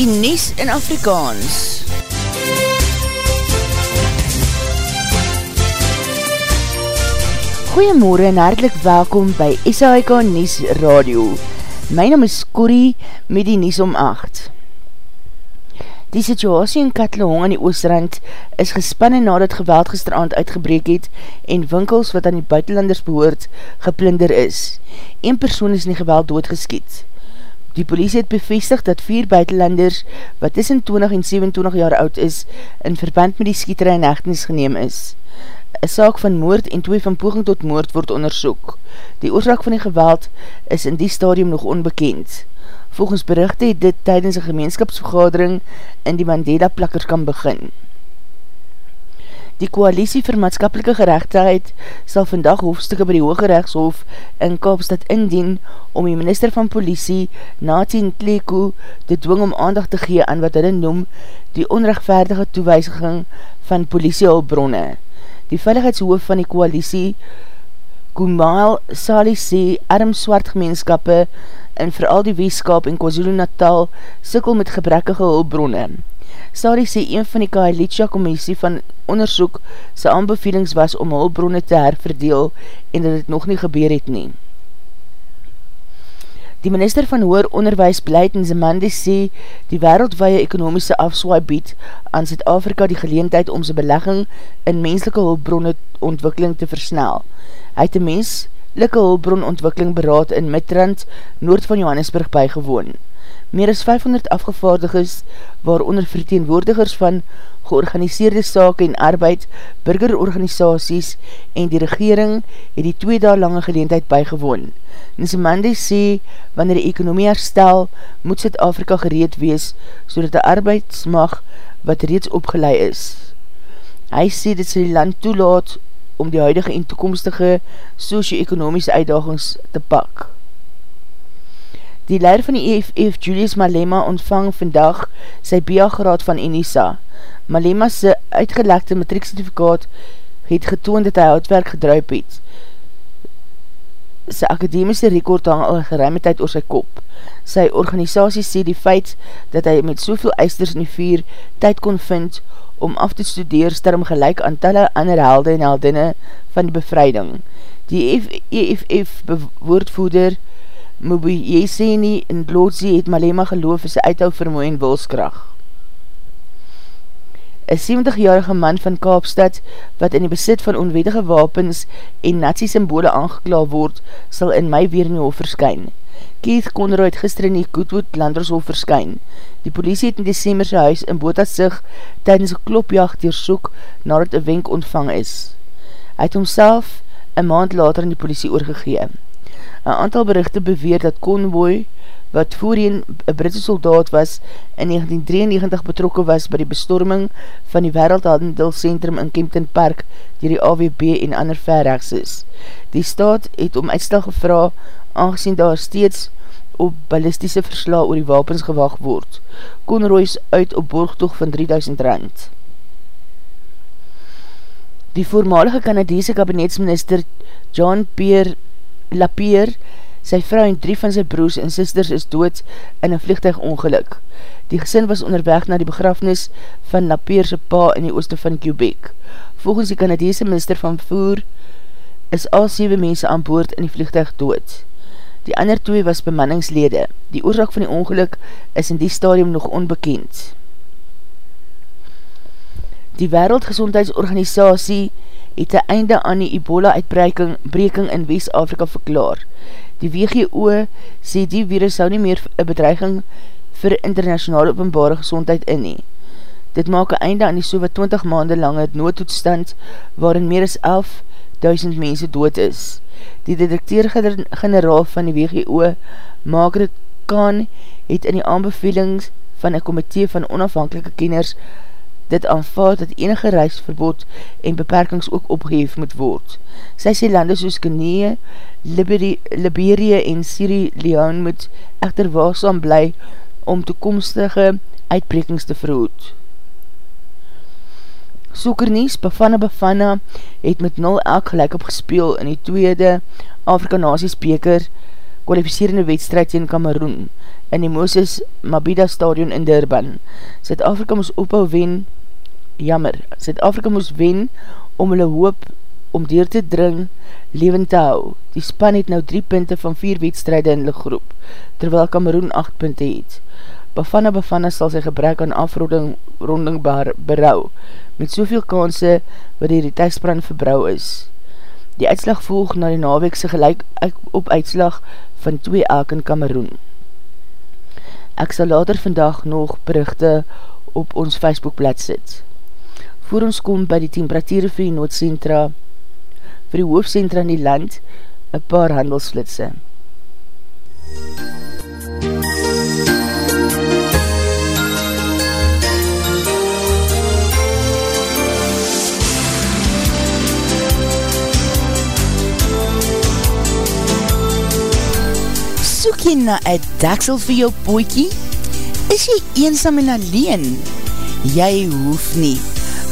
die Nies in Afrikaans. Goeiemorgen en hartelijk welkom by SAIK Nies Radio. My naam is Corrie met die Nies om 8. Die situasie in Katlehong aan die Oostrand is gespanne nadat geweld gisterand uitgebreek het en winkels wat aan die buitenlanders behoort geplinder is. Een persoon is in die geweld doodgeskiet. Die polisie het bevestig dat vier buitenlanders wat tussen 20 en 27 jaar oud is in verband met die skieterij in hechtenis geneem is. Een saak van moord en twee van poging tot moord word onderzoek. Die oorzaak van die geweld is in die stadium nog onbekend. Volgens berichte het dit tydens een gemeenskapsvergadering in die Mandela plakkers kan begin. Die Koalisie vir Maatskapelike Gerechtigheid sal vandag hoofdstukke by die Hoge Rechtshof in Kaapstad indien om die minister van polisie, Natien Tleko, te dwing om aandag te gee aan wat hulle noem die onrechtvaardige toewijziging van politiehulbronne. Die veiligheidshoof van die Koalisie, Kumail Sali sê, arm swart gemeenskappe en vooral die weeskap en KwaZulu Natal sikkel met gebrekkige hulbronne. Sari sê een van die Kaelitsja Commissie van onderzoek sy aanbevelings was om hulbronne te herverdeel en dat het nog nie gebeur het nie. Die minister van Hoor Onderwijs Beleid in Zemande sê die wereldwaie ekonomiese afswaai bied aan Zuid-Afrika die geleentheid om sy belegging in menselike hulbronne ontwikkeling te versnel. Hy het die menselike hulbronontwikkeling beraad in Midrand, noord van Johannesburg bygewoon meer as 500 afgevaardigers, waaronder verteenwoordigers van georganiseerde sake en arbeid, burgerorganisaties en die regering het die twee daar lange geleentheid bygewoon. Nsemande sê, wanneer die ekonomie herstel, moet Zuid-Afrika gereed wees, so dat die arbeidsmag wat reeds opgelei is. Hy sê dit sy land toelaat om die huidige en toekomstige socio-ekonomische uitdagings te pak. Die leider van die EFF, Julius Malema, ontvang vandag sy BA-graad van Enisa. Malema sy uitgelekte matrieksertifikaat het getoond dat hy houtwerk gedruip het. Sy akademiese rekord hang al geruime tyd oor sy kop. Sy organisatie sê die feit dat hy met soveel eisters in die vier tyd kon vind om af te studeer sterm gelijk aan talle ander helde en heldinne van die bevrijding. Die EFF bewoordvoeder Mobu Jeseni en Lotzi het Malema geloof is sy uithou vermoe en wilskracht. Een 70-jarige man van Kaapstad, wat in die besit van onwedige wapens en nazi-symbole aangekla word, sal in my weer in die hof verskyn. Keith Conroy het gister in die Goodwood Landershof verskyn. Die polisie het in december sy huis in Botasig tydens een klopjacht deursoek nadat een wenk ontvang is. Hy het homself een maand later in die polisie oorgegeem. Een aantal berichte beweer dat Convoy, wat voorheen een Britse soldaat was, in 1993 betrokken was by die bestorming van die Wereldhandelscentrum in Kempton Park dier die AWB en ander verrechts is. Die staat het om uitstel gevra, aangezien daar steeds op ballistische versla oor die wapens gewacht word. Conroy is uit op borgtoog van 3000 rand. Die voormalige Canadese kabinetsminister John Pierre Lapierre, sy vrou en drie van sy broers en sisters is dood in een vliegtuigongeluk. Die gesin was onderweg na die begrafnis van Lapierre pa in die ooste van Quebec. Volgens die Canadese minister van voer is al 7 mense aan boord in die vliegtuig dood. Die ander twee was bemanningslede. Die oorzaak van die ongeluk is in die stadium nog onbekend. Die Wereldgezondheidsorganisatie het een einde aan die ebola-uitbreking in West-Afrika verklaar. Die WGO sê die virus sou nie meer een bedreiging vir internationale openbare gezondheid in nie. Dit maak een einde aan die so wat 20 maande lange noodtoetstand waarin meer as 11.000 mense dood is. Die directeur-generaal van die WGO, Margaret Kahn, het in die aanbevelings van een komitee van onafhankelike kenners dit aanvaard dat enige reisverbod en beperkings ook opgeheef moet word. Sy sê lande soos Kenee, Liberie en Sierra Leone moet echter waarsam bly om toekomstige uitbrekings te verhoed. Soekernies, Bafana Bafana het met 0 elk gelijk opgespeel in die tweede Afrika Nazies beker kwalificerende wedstrijd in Cameroen in die Moses Mabida stadion in Durban. Zuid-Afrika moes ophou wen, jammer, Zuid-Afrika moes wen om hulle hoop om deur te dring levend te hou. Die span het nou 3 punte van 4 wedstrijde in hulle groep, terwyl Cameroen 8 punte het. Bafana Bafana sal sy gebrek aan afronding ronding berou, met soveel kanse wat die retijsbrand verbrou is. Die uitslag volg na die naweekse gelijk op uitslag van 2 elk in Kameroen. Ek sal later vandag nog berichte op ons Facebookblad sit. Voor ons kom by die temperatuur vir die noodcentra, vir die hoofdcentra in die land, een paar handelsflitse. Soek jy na een daksel vir jou poekie? Is jy eensam en alleen? Jy hoef nie.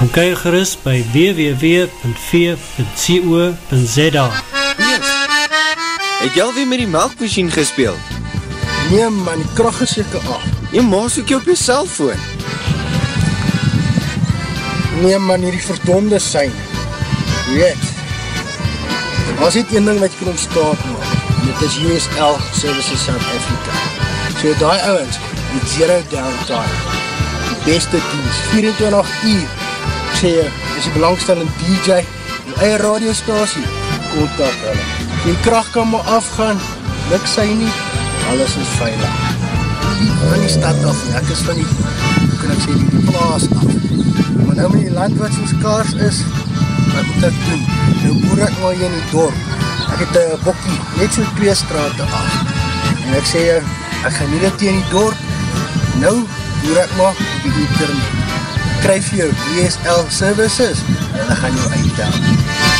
Kom kyk gerust by www.v.co.za Het jy alweer met die melkmachine gespeeld? Nee man, die kracht is jyke af. Jy maas ook jy op jy cellfoon. Nee man, hier die verdonde sein. Weet, was dit een ding wat jy kan ontstaat man. Dit is USL Services South Africa. So die ouwens, die zero downtime. Die beste dienst, 24 uur. Ek sê jy, is die belangstellende DJ, die eie radiostasie, kontak hulle. Die kracht kan maar afgaan, niks sy nie, alles is veilig. Van die stad af, ek is van die, kan ek sê, die plaas af. Maar nou met die land wat soos kaars is, wat moet ek doen? Nou boer ek maar hier in die dorp. Ek het een bokkie, net so twee straten af. En ek sê, ek gaan nie dit in die dorp. Nou boer ek maar op die internet. Kryf jou DSL services en dan gaan jou uitdaan.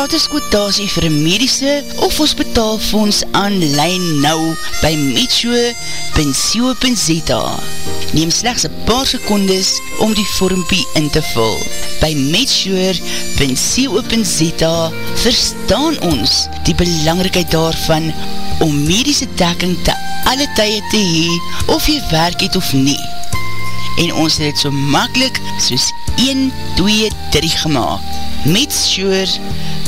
Gratis kwotasie vir medische of hospitaalfonds aanlijn nou by metshoe.co.za Neem slechts een paar secondes om die vormpie in te vul. By metshoe.co.za verstaan ons die belangrikheid daarvan om medische dekking te alle tye te hee of jy werk het of nie. En ons het het so makkelijk soos 1, 2, 3 gemaakt.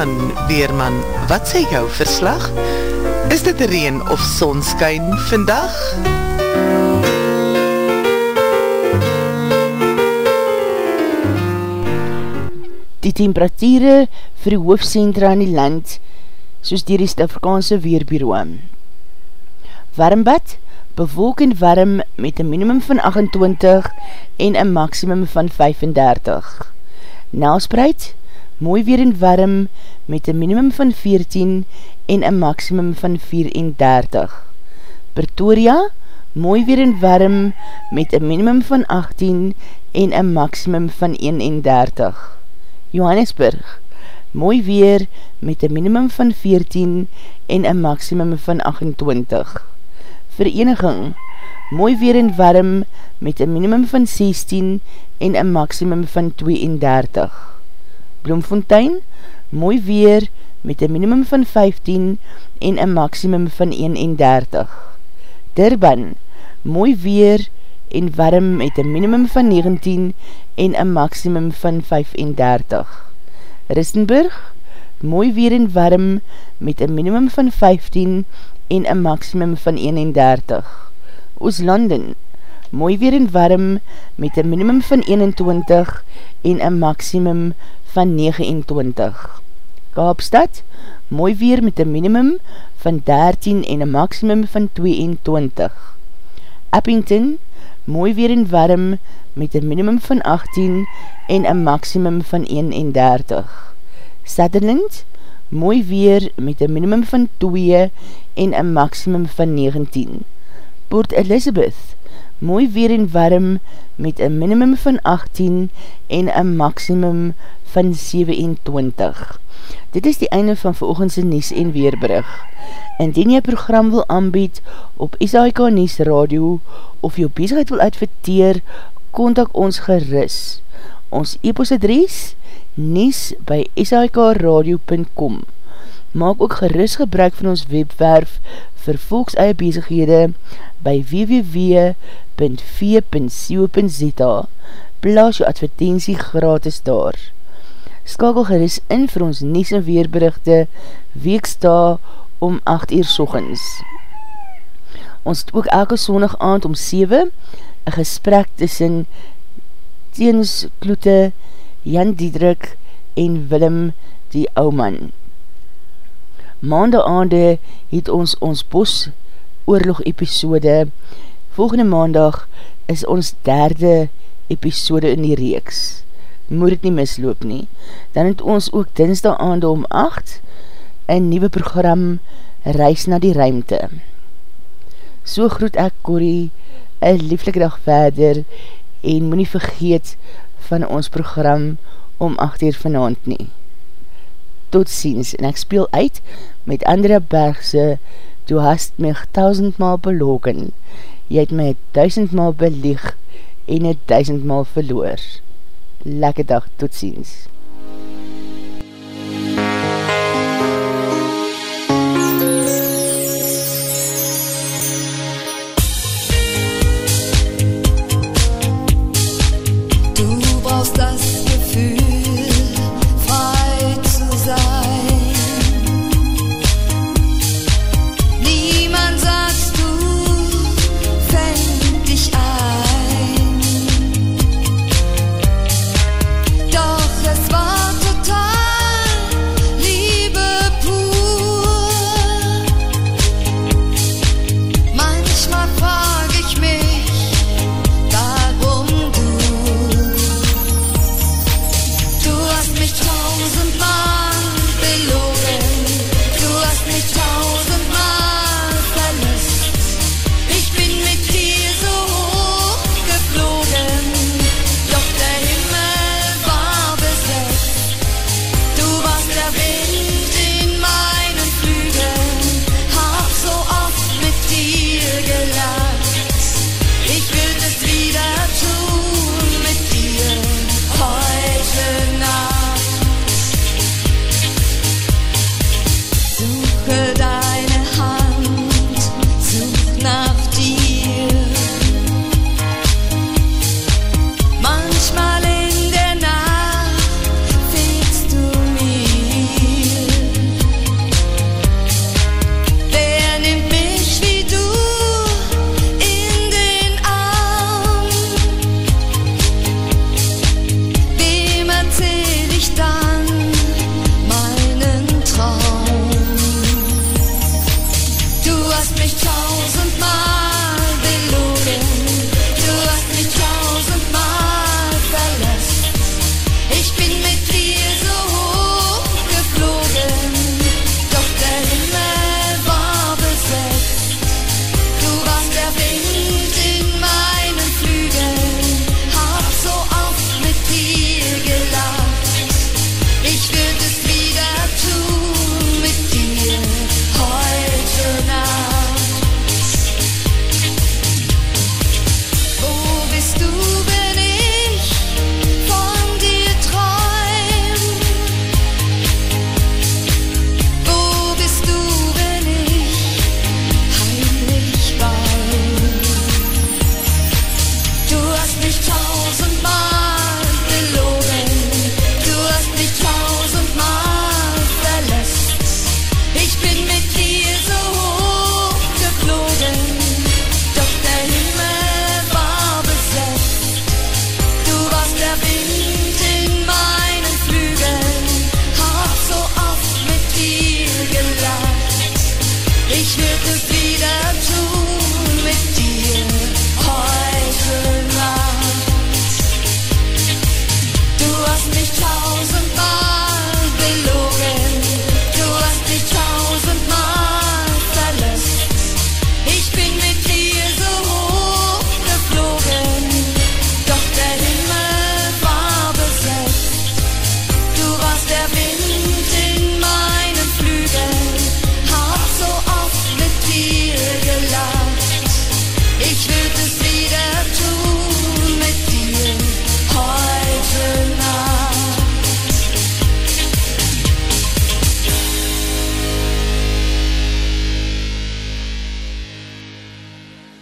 Weerman, Weerman, wat sê jou verslag? Is dit reen of sonskyn vandag? Die temperatuurde vir die hoofdcentra in die land, soos dier die Stafrikaanse Weerbureau. Warmbad, bewolk en warm met een minimum van 28 en een maximum van 35. Nelspreid, mooi weer en warm met een minimum van 14 en een maximum van 34. Pretoria, mooi weer en warm met een minimum van 18 en een maximum van 31. Johannesburg, mooi weer met een minimum van 14 en een maximum van 28. Vereniging, mooi weer en warm met een minimum van 16 en een maximum van 32. Bloemfontein, mooi weer met een minimum van 15 en een maximum van 31. Durban, mooi weer en warm met een minimum van 19 en een maximum van 35. Ristenburg, mooi weer en warm met een minimum van 15 en een maximum van 31. Ooslanden, mooi weer en warm met een minimum van 21 en een maximum van 29. Kaapstad, mooi weer met een minimum van 13 en een maximum van 22. Eppington, mooi weer en warm met een minimum van 18 en een maximum van 31. Sutherland, mooi weer met een minimum van 2 en een maximum van 19. Port Elizabeth, mooi weer en warm met een minimum van 18 en een maximum van 27. Dit is die einde van veroogendse Nies en Weerbrug. Indien jy program wil aanbied op SAIK Nies Radio of jou bezigheid wil adverteer, kontak ons geris. Ons e-postadries nies by sikradio.com Maak ook geris gebruik van ons webwerf vir volks eie bezighede by www.v.co.za Plaas jou advertentie gratis daar. Skakel geris in vir ons nies en weerberichte weeksta om 8 uur sochens. Ons het ook elke sondag aand om 7 een gesprek tussen Teens Kloete, Jan Diedrik en Willem die ouman. Maandag aande het ons ons bos oorlog episode. Volgende maandag is ons derde episode in die reeks. Moet het nie misloop nie. Dan het ons ook dinsdag aande om 8 een nieuwe program Reis na die Ruimte. So groet ek Corrie, een lieflike dag verder en moet nie vergeet van ons program om 8 uur vanavond nie. Tot ziens en ek speel uit met Andrea Bergse Du hast mich tausendmal belogen, jy het my duisendmal belieg en het duisendmal verloor. Lekke dag, tot ziens.